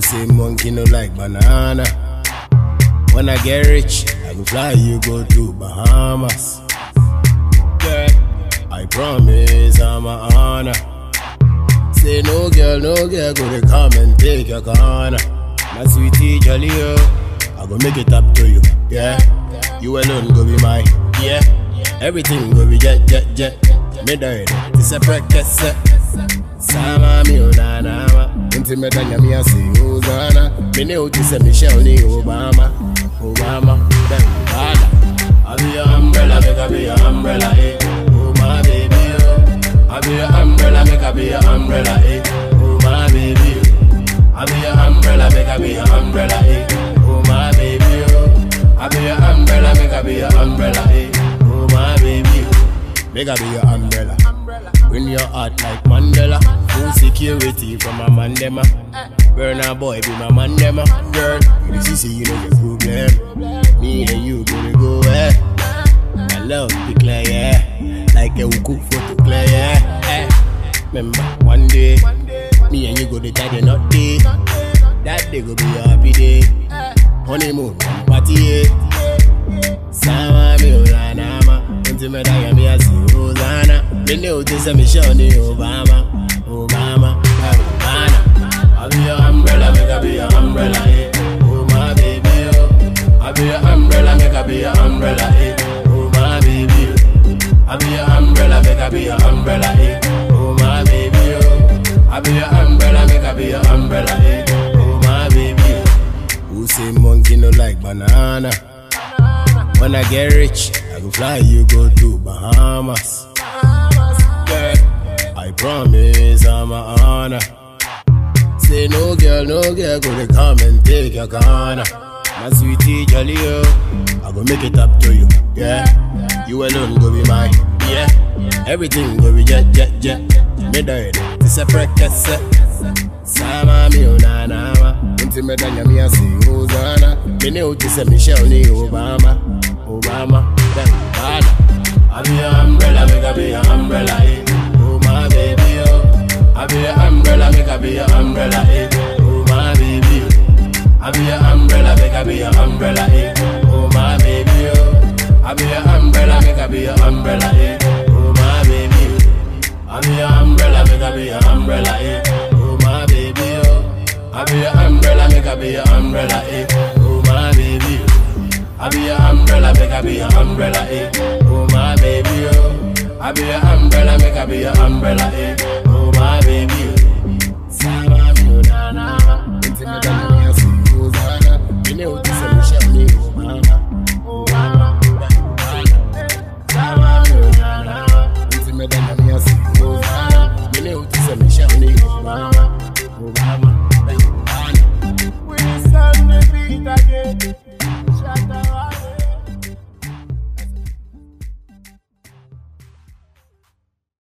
monkey no like banana. When I get rich, I go fly you go to Bahamas. Girl, I promise I'm a honor. Say no girl, no girl, go to come and take your corner. My sweetie jolly oh, I go make it up to you, yeah. You alone go be mine, yeah. Everything go be jet, jet, jet. Me die, this a practice. Sama mi unanama, oh, inti me danya mi asi Hosanna. Me ne uti se Michelle ni Obama, Obama, then Obama. I be your umbrella, make I be your umbrella, eh. Oh my baby, oh. I be your umbrella, make I be your umbrella, eh. Oh my baby, oh. I be your umbrella, make I be your umbrella, eh. Oh my baby, oh. I be your umbrella, make I be your umbrella, eh. Oh my baby, oh. Make I be your umbrella. Bring your heart like Mandela. Security from a mandema. Burn a boy be my man mandema. Girl, you see, you know the problem. Me and you gonna go eh. My love be clear, yeah. Like a cook photo clear, yeah. Eh. Remember one day, me and you go to tie the knot day. That day go be a happy day. Honeymoon party. Sama mi ulanama Unti me daya mi asi Hosanna Me ne uti se Michelle ni Obama Obama eh, Obama I be your umbrella, make I be your umbrella, eh? Oh my baby, oh. I be your umbrella, make I be your umbrella, eh? Oh my baby, oh. I be your umbrella, make I be your umbrella, eh? Oh my baby, oh. I be your umbrella, make I be your umbrella, eh? Oh my baby, oh. Who say monkey no like banana? When I get rich, I go fly you go to Bahamas. Girl, I promise I'm a honor. No girl, no girl, go to come and take your corner. My sweetie jolly oh, I go make it up to you, yeah. You alone go be mine, yeah. Everything go be jet, jet, jet. Me die, this a practice. Eh. Sama mi unanama Unti me danya mi asi Hosanna Me ne uti se Michelle ni Obama Obama Then I be your umbrella, make I be umbrella, I be your umbrella, make I be your umbrella, eh Oh my baby, oh I be your umbrella, make I be your umbrella, eh Oh my baby, oh I be your umbrella, make I be your umbrella, eh Oh my baby, oh I be your umbrella, make I be your umbrella, eh Oh my baby, oh I be your umbrella, make I be your umbrella, eh Oh my baby, oh I be your umbrella, make I be your umbrella, eh Oh my baby, oh